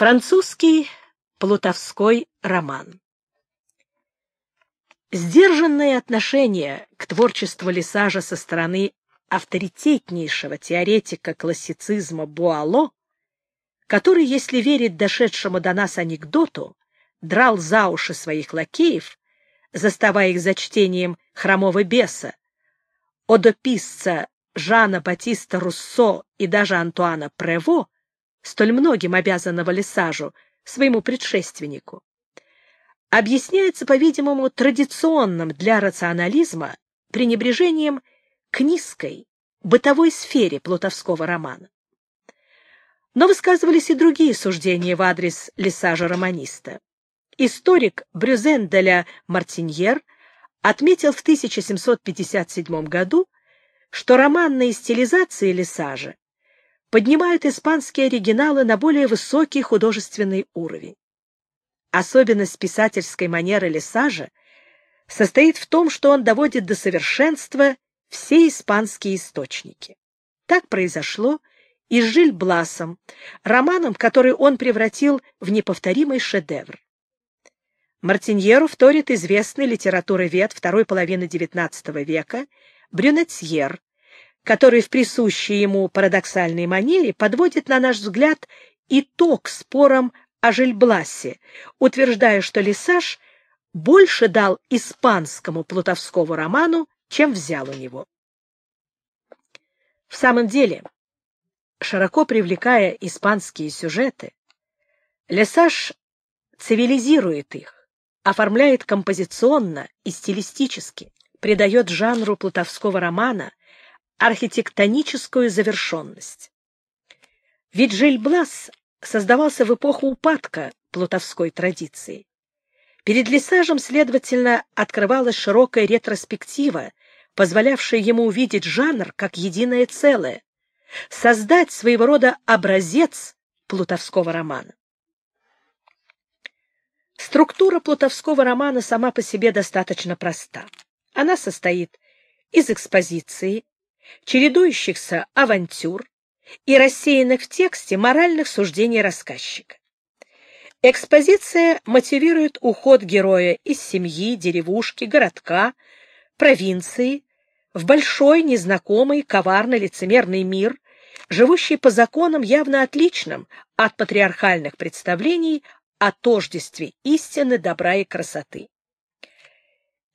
Французский плутовской роман. Сдержанное отношение к творчеству Лесажа со стороны авторитетнейшего теоретика классицизма Буало, который, если верить дошедшему до нас анекдоту, драл за уши своих лакеев, заставая их за чтением «Хромого беса», одописца Жана Батиста Руссо и даже Антуана Прево, столь многим обязанного Лесажу, своему предшественнику, объясняется, по-видимому, традиционным для рационализма пренебрежением к низкой, бытовой сфере плутовского романа. Но высказывались и другие суждения в адрес Лесажа-романиста. Историк Брюзен де ля Мартиньер отметил в 1757 году, что романные стилизации Лесажа поднимают испанские оригиналы на более высокий художественный уровень. Особенность писательской манеры Лесажа состоит в том, что он доводит до совершенства все испанские источники. Так произошло и с Жиль Бласом, романом, который он превратил в неповторимый шедевр. Мартиньеру вторит известный литературовед второй половины XIX века Брюнетьер, который в присущей ему парадоксальной манере подводит, на наш взгляд, итог спорам о Жильбласе, утверждая, что Лисаж больше дал испанскому плутовскому роману, чем взял у него. В самом деле, широко привлекая испанские сюжеты, Лесаж цивилизирует их, оформляет композиционно и стилистически, придает жанру плутовского романа архитектоническую завершенность. Ведь Жильблас создавался в эпоху упадка плутовской традиции. Перед Лесажем, следовательно, открывалась широкая ретроспектива, позволявшая ему увидеть жанр как единое целое, создать своего рода образец плутовского романа. Структура плутовского романа сама по себе достаточно проста. Она состоит из экспозиции, чередующихся авантюр и рассеянных в тексте моральных суждений рассказчика. Экспозиция мотивирует уход героя из семьи, деревушки, городка, провинции в большой, незнакомый, коварно лицемерный мир, живущий по законам явно отличным от патриархальных представлений о тождестве истины, добра и красоты.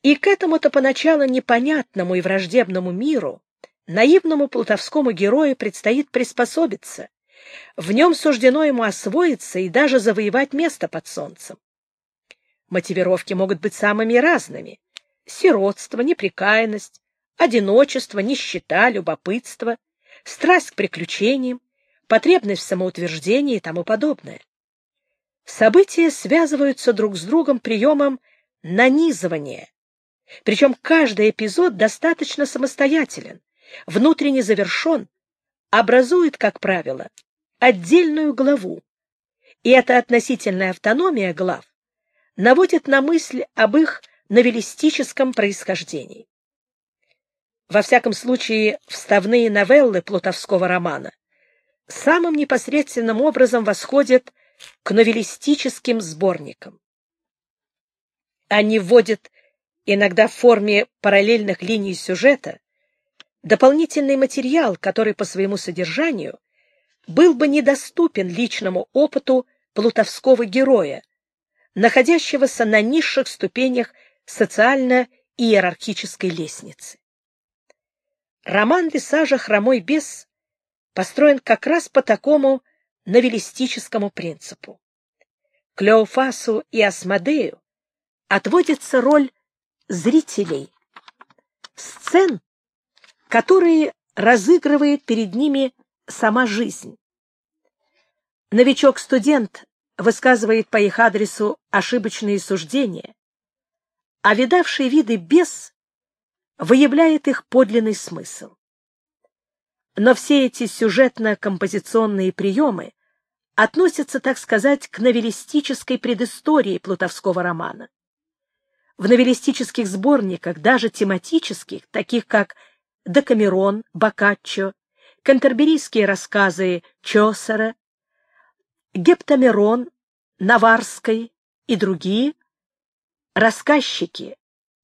И к этому-то поначалу непонятному и враждебному миру наивному плутовскому герою предстоит приспособиться. В нем суждено ему освоиться и даже завоевать место под солнцем. Мотивировки могут быть самыми разными. Сиротство, неприкаянность, одиночество, нищета, любопытство, страсть к приключениям, потребность в самоутверждении и тому подобное. События связываются друг с другом приемом нанизывания, причем каждый эпизод достаточно самостоятелен, внутренне завершен, образует, как правило, отдельную главу, и эта относительная автономия глав наводит на мысль об их новеллистическом происхождении. Во всяком случае, вставные новеллы плутовского романа самым непосредственным образом восходят к новеллистическим сборникам. Они вводят иногда в форме параллельных линий сюжета дополнительный материал, который по своему содержанию был бы недоступен личному опыту плутовского героя, находящегося на низших ступенях социально-иерархической лестницы. Роман Лисажа «Хромой бес» построен как раз по такому новеллистическому принципу. Клеофасу и Асмодею отводится роль зрителей, сцен, которые разыгрывает перед ними сама жизнь. Новичок-студент высказывает по их адресу ошибочные суждения, а видавший виды бес выявляет их подлинный смысл. Но все эти сюжетно-композиционные приемы относятся, так сказать, к новеллистической предыстории плутовского романа. В новеллистических сборниках, даже тематических, таких как Декамерон, Боккаччо, кантерберийские рассказы Чосера, Гептамерон, Наварской и другие рассказчики,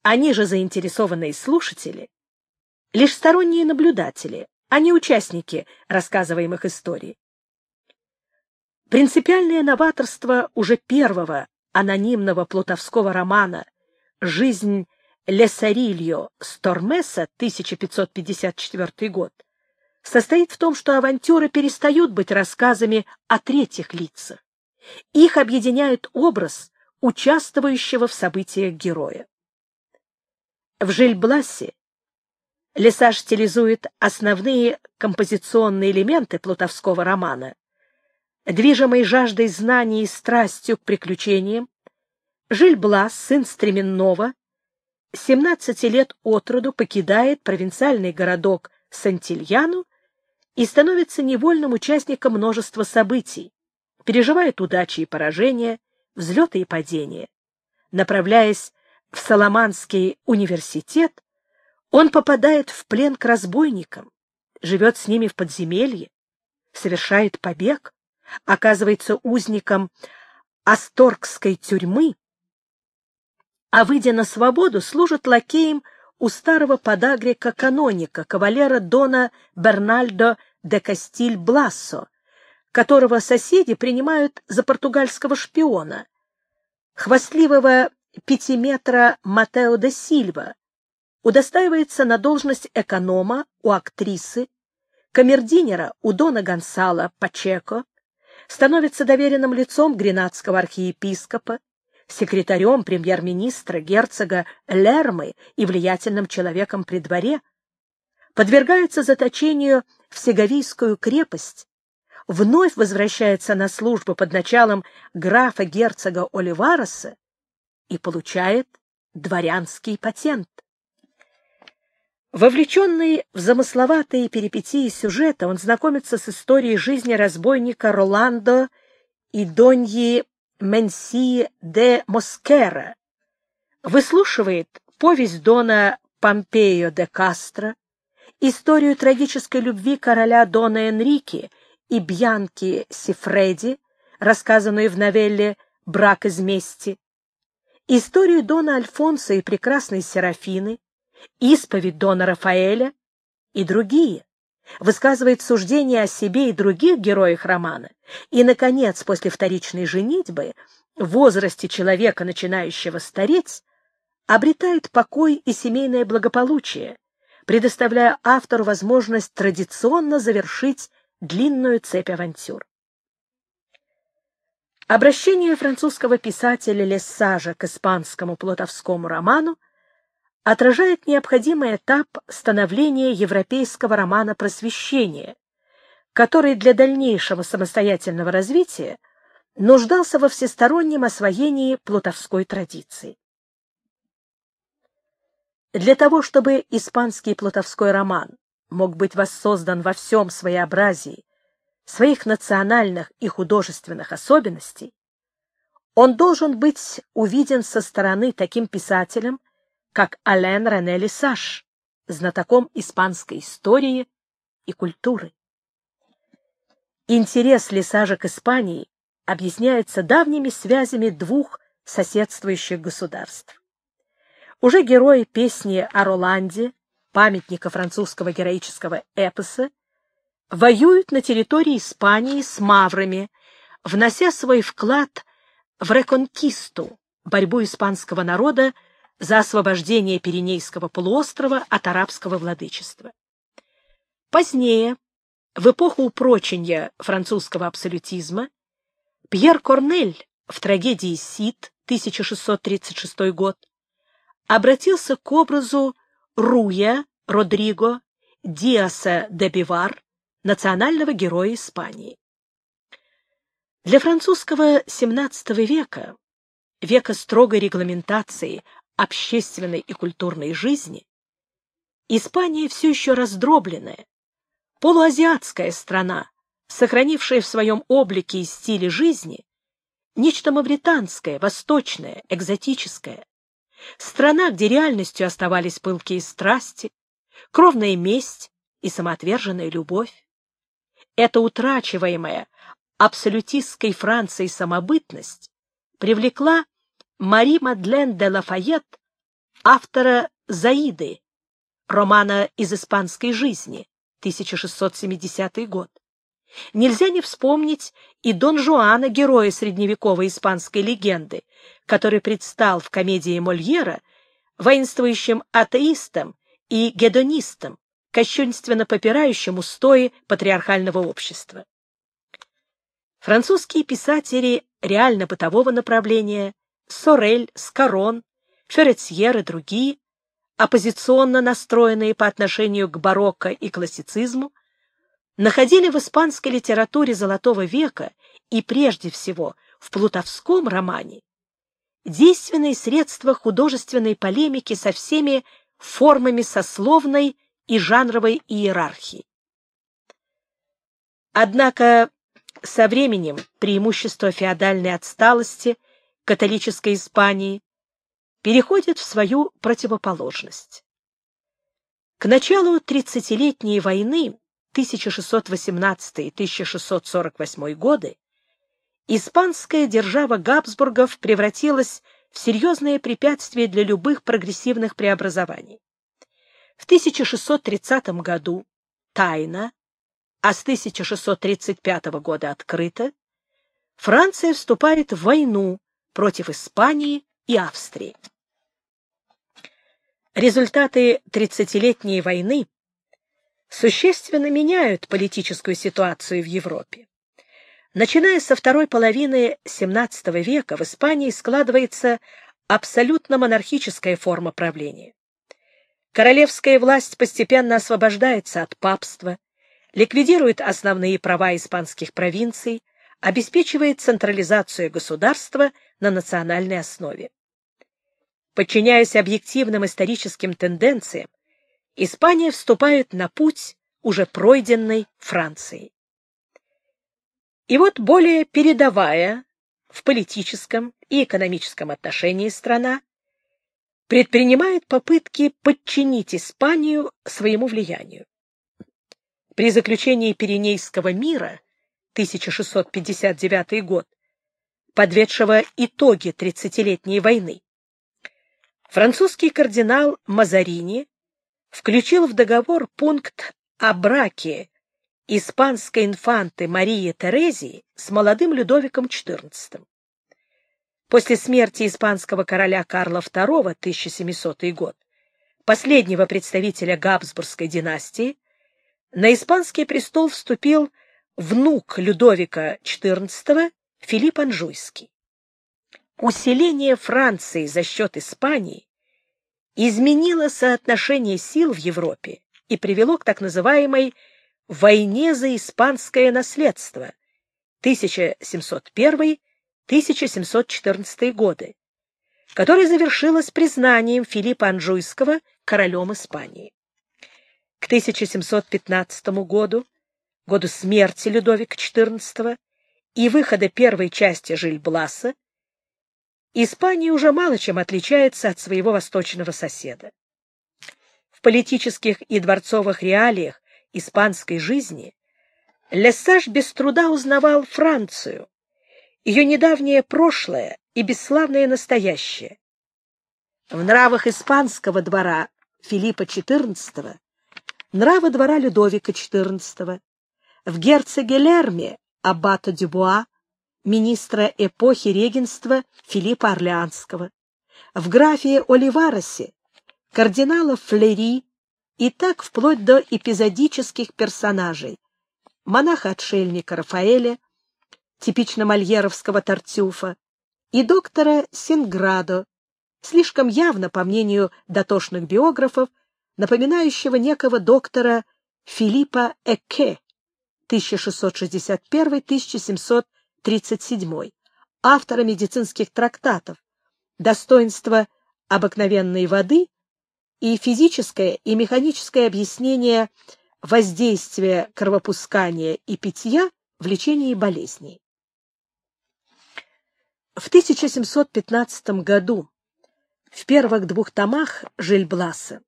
они же заинтересованные слушатели, лишь сторонние наблюдатели, а не участники рассказываемых историй. Принципиальное новаторство уже первого анонимного плутовского романа «Жизнь Лесарильо Стормеса» 1554 год состоит в том, что авантюры перестают быть рассказами о третьих лицах. Их объединяет образ участвующего в событиях героя. В Жильбласе Лесаж стилизует основные композиционные элементы плутовского романа. Движимый жаждой знаний и страстью к приключениям, Жильблас, сын Стременного, 17 лет от роду покидает провинциальный городок Сантильяну и становится невольным участником множества событий, переживает удачи и поражения, взлеты и падения. Направляясь в Соломанский университет, он попадает в плен к разбойникам, живет с ними в подземелье, совершает побег, оказывается узником Асторгской тюрьмы, а, выйдя на свободу, служит лакеем у старого подагрика-каноника, кавалера Дона Бернальдо де Кастиль-Блассо, которого соседи принимают за португальского шпиона, хвастливого пятиметра Матео де Сильва, удостаивается на должность эконома у актрисы, камердинера у Дона Гонсала Пачеко, становится доверенным лицом гренадского архиепископа, секретарем премьер-министра герцога Лермы и влиятельным человеком при дворе, подвергается заточению в Сеговийскую крепость, вновь возвращается на службу под началом графа-герцога Оливароса и получает дворянский патент. Вовлеченный в замысловатые перипетии сюжета, он знакомится с историей жизни разбойника Роландо и Доньи Менсии де Москера, выслушивает повесть Дона Помпео де Кастро, историю трагической любви короля Дона Энрике и Бьянки Сифреди, рассказанную в новелле «Брак из мести», историю Дона Альфонса и прекрасной Серафины, исповедь Дона Рафаэля и другие, высказывает суждения о себе и других героях романа, и, наконец, после вторичной женитьбы, в возрасте человека, начинающего стареть, обретает покой и семейное благополучие, предоставляя автору возможность традиционно завершить длинную цепь авантюр. Обращение французского писателя Лессажа к испанскому плотовскому роману отражает необходимый этап становления европейского романа просвещения, который для дальнейшего самостоятельного развития нуждался во всестороннем освоении плутовской традиции. Для того, чтобы испанский плутовской роман мог быть воссоздан во всем своеобразии своих национальных и художественных особенностей, он должен быть увиден со стороны таким писателем, как Ален Рене Лисаш, знатоком испанской истории и культуры. Интерес Лисажа к Испании объясняется давними связями двух соседствующих государств. Уже герои песни о Роланде, памятника французского героического эпоса, воюют на территории Испании с маврами, внося свой вклад в реконкисту, борьбу испанского народа за освобождение Пиренейского полуострова от арабского владычества. Позднее, в эпоху упрочения французского абсолютизма, Пьер Корнель в трагедии «Сид» 1636 год обратился к образу Руя Родриго Диаса де Бивар, национального героя Испании. Для французского XVII века, века строгой регламентации общественной и культурной жизни, Испания все еще раздробленная, полуазиатская страна, сохранившая в своем облике и стиле жизни нечто мавританское, восточное, экзотическое. Страна, где реальностью оставались пылкие страсти, кровная месть и самоотверженная любовь. Это утрачиваемая абсолютистской Франции самобытность привлекла Мари Мадлен де Лафайет, автора «Заиды», романа из испанской жизни, 1670 год. Нельзя не вспомнить и Дон Жуана, героя средневековой испанской легенды, который предстал в комедии Мольера воинствующим атеистом и гедонистом, кощунственно попирающим устои патриархального общества. Французские писатели реально бытового направления Сорель, Скарон, Ферретьер и другие, оппозиционно настроенные по отношению к барокко и классицизму, находили в испанской литературе Золотого века и прежде всего в плутовском романе действенные средства художественной полемики со всеми формами сословной и жанровой иерархии. Однако со временем преимущество феодальной отсталости католической Испании переходит в свою противоположность. К началу Тридцатилетней войны 1618-1648 годы испанская держава Габсбургов превратилась в серьезное препятствие для любых прогрессивных преобразований. В 1630 году тайно, а с 1635 года открыто, Франция вступает в войну против Испании и Австрии. Результаты Тридцатилетней войны существенно меняют политическую ситуацию в Европе. Начиная со второй половины XVII века в Испании складывается абсолютно монархическая форма правления. Королевская власть постепенно освобождается от папства, ликвидирует основные права испанских провинций, обеспечивает централизацию государства на национальной основе. Подчиняясь объективным историческим тенденциям, Испания вступает на путь, уже пройденной Францией. И вот более передовая в политическом и экономическом отношении страна предпринимает попытки подчинить Испанию своему влиянию. При заключении Пиренейского мира 1659 год, подведшего итоги Тридцатилетней войны, французский кардинал Мазарини включил в договор пункт о браке испанской инфанты Марии Терезии с молодым Людовиком XIV. После смерти испанского короля Карла II 1700 год, последнего представителя Габсбургской династии, на испанский престол вступил внук Людовика XIV Филипп Анжуйский. Усиление Франции за счет Испании изменило соотношение сил в Европе и привело к так называемой «войне за испанское наследство» 1701 1714 годы, которая завершилась признанием Филиппа Анжуйского королем Испании. К 1715 году, году смерти Людовика XIV и выхода первой части Жильбласа, Испания уже мало чем отличается от своего восточного соседа. В политических и дворцовых реалиях испанской жизни Лессаж без труда узнавал Францию, ее недавнее прошлое и бесславное настоящее. В нравах испанского двора Филиппа XIV, нравы двора Людовика XIV, в герцоге Лерме аббата Дюбуа, министра эпохи регенства Филиппа Орлеанского, в графе Оливаросе, кардинала Флери и так вплоть до эпизодических персонажей, монаха-отшельника Рафаэля, типично мольеровского Тартюфа, и доктора Синградо, слишком явно, по мнению дотошных биографов, напоминающего некого доктора Филиппа Эке 1661-1737, автора медицинских трактатов «Достоинство обыкновенной воды» и физическое и механическое объяснение воздействия кровопускания и питья в лечении болезней. В 1715 году, в первых двух томах Жильбласа,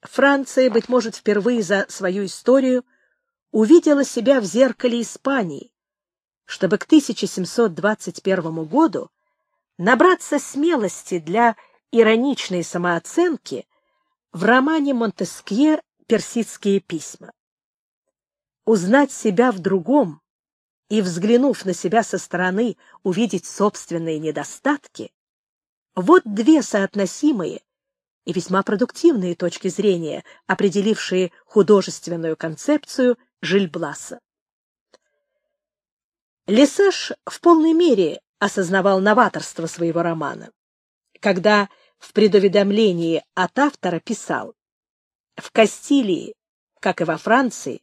Франция, быть может, впервые за свою историю увидела себя в зеркале Испании, чтобы к 1721 году набраться смелости для ироничной самооценки в романе Монтескье «Персидские письма». Узнать себя в другом и, взглянув на себя со стороны, увидеть собственные недостатки — вот две соотносимые и весьма продуктивные точки зрения, определившие художественную концепцию Жильбласа. Лесаж в полной мере осознавал новаторство своего романа, когда в предуведомлении от автора писал «В Кастилии, как и во Франции,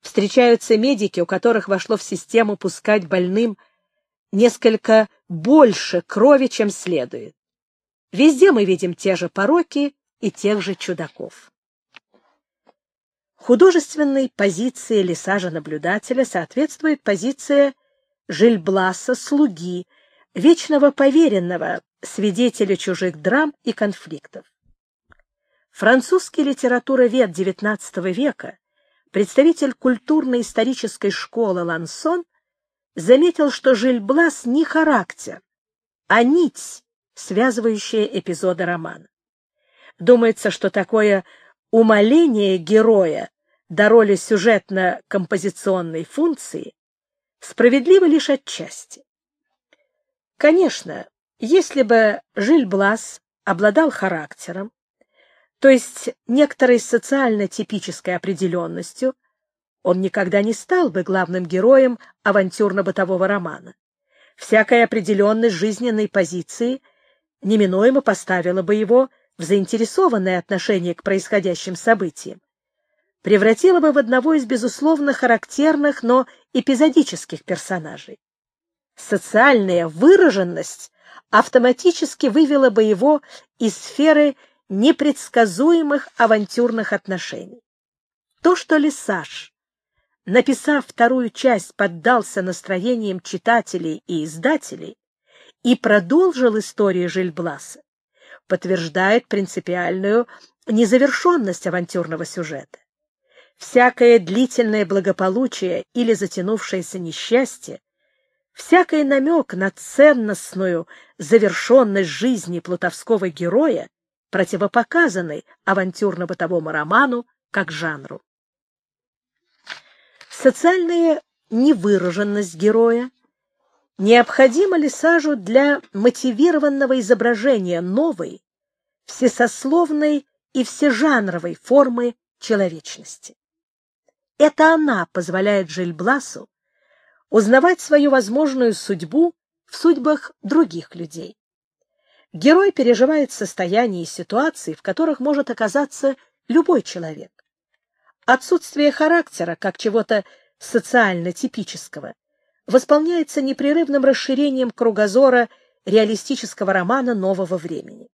встречаются медики, у которых вошло в систему пускать больным несколько больше крови, чем следует. Везде мы видим те же пороки и тех же чудаков. Художественной позиции Лесажа-наблюдателя соответствует позиция Жильбласа, слуги, вечного поверенного, свидетеля чужих драм и конфликтов. Французский литературовед XIX века, представитель культурно-исторической школы Лансон, заметил, что Жильблас не характер, а нить, связывающая эпизоды романа. Думается, что такое умаление героя до роли сюжетно-композиционной функции справедливо лишь отчасти. Конечно, если бы Жиль-Блас обладал характером, то есть некоторой социально-типической определенностью, он никогда не стал бы главным героем авантюрно-бытового романа. Всякая определенность жизненной позиции неминуемо поставила бы его в заинтересованное отношение к происходящим событиям, превратила бы в одного из безусловно характерных, но эпизодических персонажей. Социальная выраженность автоматически вывела бы его из сферы непредсказуемых авантюрных отношений. То, что Лесаж, написав вторую часть, поддался настроениям читателей и издателей и продолжил историю Жильбласа, подтверждает принципиальную незавершенность авантюрного сюжета. Всякое длительное благополучие или затянувшееся несчастье, всякий намек на ценностную завершенность жизни плутовского героя противопоказаны авантюрно-бытовому роману как жанру. Социальная невыраженность героя необходима ли сажу для мотивированного изображения новой, всесословной и всежанровой формы человечности. Это она позволяет Жильбласу узнавать свою возможную судьбу в судьбах других людей. Герой переживает состояния и ситуации, в которых может оказаться любой человек. Отсутствие характера, как чего-то социально типического, восполняется непрерывным расширением кругозора реалистического романа нового времени.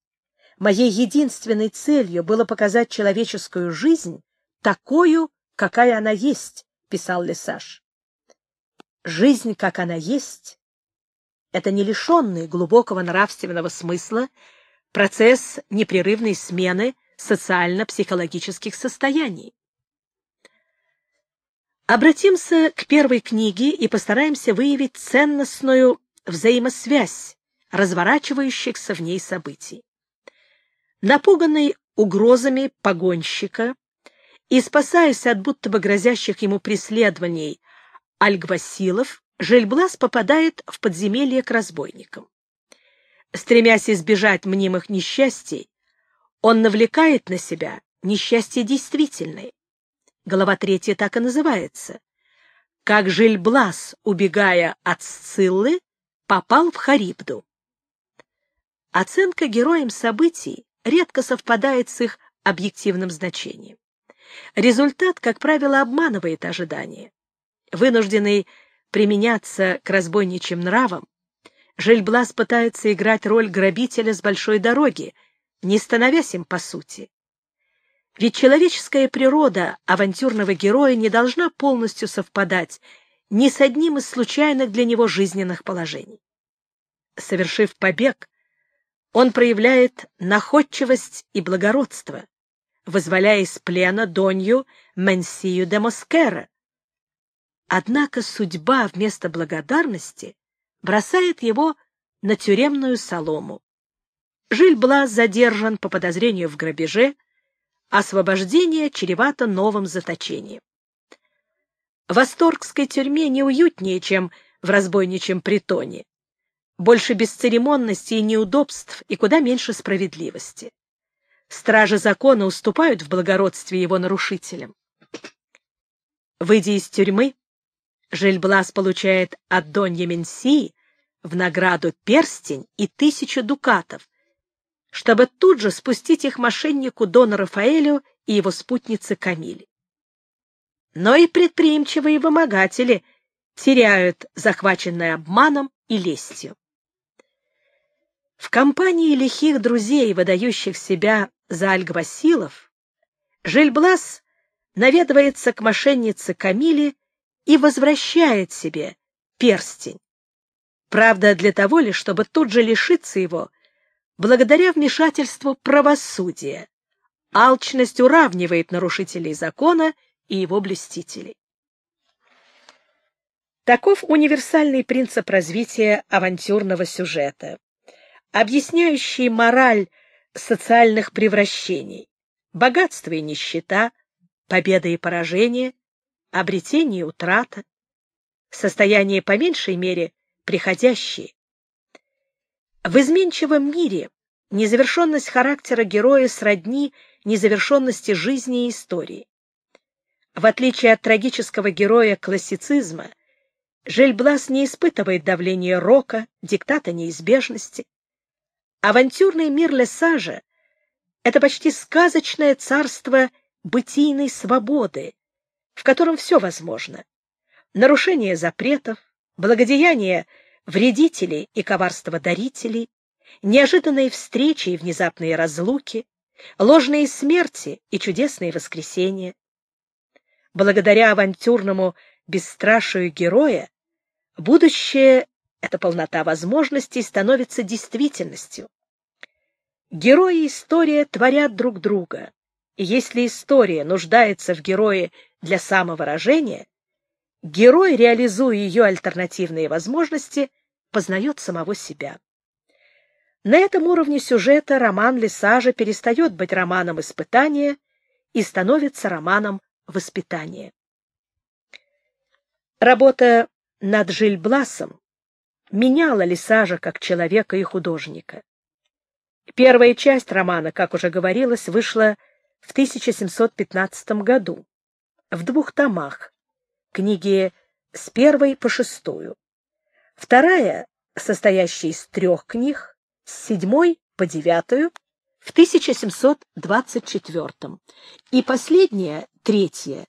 Моей единственной целью было показать человеческую жизнь такую, какая она есть, писал Лесаж. Жизнь, как она есть, это не лишенный глубокого нравственного смысла процесс непрерывной смены социально-психологических состояний. Обратимся к первой книге и постараемся выявить ценностную взаимосвязь разворачивающихся в ней событий. Напуганный угрозами погонщика, и, спасаясь от будто бы грозящих ему преследований альгвасилов, Жельблас попадает в подземелье к разбойникам. Стремясь избежать мнимых несчастий, он навлекает на себя несчастье действительное. Глава третья так и называется. Как Жильблас, убегая от Сциллы, попал в Харибду. Оценка героям событий редко совпадает с их объективным значением. Результат, как правило, обманывает ожидания. Вынужденный применяться к разбойничьим нравам, Жильблас пытается играть роль грабителя с большой дороги, не становясь им по сути. Ведь человеческая природа авантюрного героя не должна полностью совпадать ни с одним из случайных для него жизненных положений. Совершив побег, он проявляет находчивость и благородство, вызволяя из плена Донью Менсию де Москера, Однако судьба вместо благодарности бросает его на тюремную солому. Жиль-Блас задержан по подозрению в грабеже, освобождение чревато новым заточением. В Асторгской тюрьме не уютнее, чем в разбойничьем притоне. Больше бесцеремонности и неудобств, и куда меньше справедливости. Стражи закона уступают в благородстве его нарушителям. Выйдя из тюрьмы, Жильблас получает от Донья Менсии в награду перстень и тысячу дукатов, чтобы тут же спустить их мошеннику Дону Рафаэлю и его спутнице Камиле. Но и предприимчивые вымогатели теряют захваченное обманом и лестью. В компании лихих друзей, выдающих себя за альгвасилов, Жильблас наведывается к мошеннице Камиле и возвращает себе перстень. Правда, для того ли, чтобы тут же лишиться его, благодаря вмешательству правосудия. Алчность уравнивает нарушителей закона и его блюстителей. Таков универсальный принцип развития авантюрного сюжета, объясняющий мораль социальных превращений, богатство и нищета, победа и поражение, обретение и утрата, состояние по меньшей мере приходящие. В изменчивом мире незавершенность характера героя сродни незавершенности жизни и истории. В отличие от трагического героя классицизма, Жельблас не испытывает давления рока, диктата неизбежности. Авантюрный мир Лесажа — это почти сказочное царство бытийной свободы, в котором все возможно. Нарушение запретов, благодеяние вредителей и коварство дарителей, неожиданные встречи и внезапные разлуки, ложные смерти и чудесные воскресения. Благодаря авантюрному бесстрашию героя будущее — это полнота возможностей становится действительностью. Герои и история творят друг друга, и если история нуждается в герое для самовыражения, герой, реализуя ее альтернативные возможности, познает самого себя. На этом уровне сюжета роман Лесажа перестает быть романом испытания и становится романом воспитания. Работа над Жильбласом меняла Лесажа как человека и художника. Первая часть романа, как уже говорилось, вышла в 1715 году в двух томах, книги с первой по шестую. Вторая, состоящая из трех книг, с седьмой по девятую, в 1724 и последняя, третья,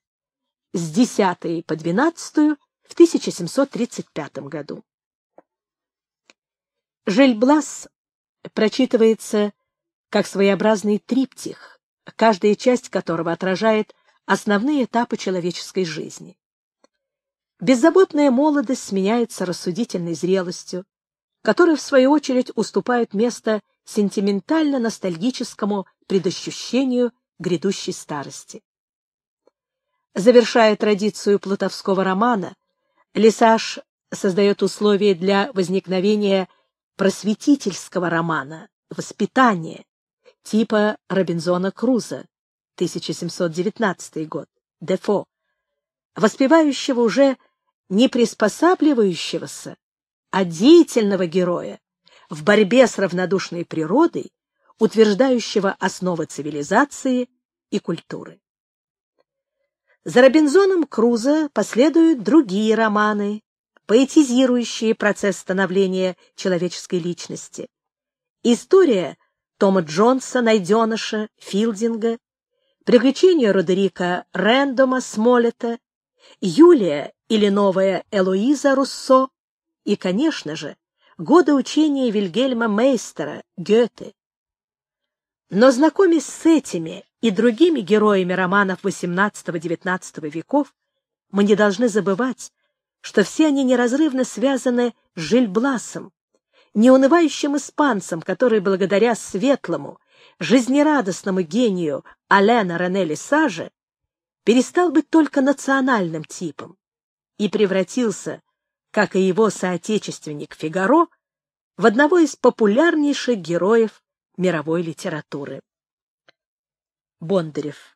с десятой по двенадцатую в 1735 году. Жельблас прочитывается как своеобразный триптих, каждая часть которого отражает основные этапы человеческой жизни. Беззаботная молодость сменяется рассудительной зрелостью, которая, в свою очередь, уступает место сентиментально-ностальгическому предощущению грядущей старости. Завершая традицию плутовского романа, Лесаж создает условия для возникновения просветительского романа «Воспитание» типа Робинзона Круза, 1719 год, Дефо, воспевающего уже не приспосабливающегося, а деятельного героя в борьбе с равнодушной природой, утверждающего основы цивилизации и культуры. За Робинзоном Крузо последуют другие романы, поэтизирующие процесс становления человеческой личности. История Тома Джонса, найденыша, Филдинга, приключения Родерика Рэндома, Смолета Юлия или новая Элоиза Руссо и, конечно же, годы учения Вильгельма Мейстера, Гёте. Но знакомясь с этими и другими героями романов XVIII-XIX веков, мы не должны забывать, что все они неразрывно связаны с Жильбласом, неунывающим испанцем, который благодаря светлому, жизнерадостному гению Алена Рене Лисаже перестал быть только национальным типом. И превратился, как и его соотечественник Фигаро, в одного из популярнейших героев мировой литературы. Бондарев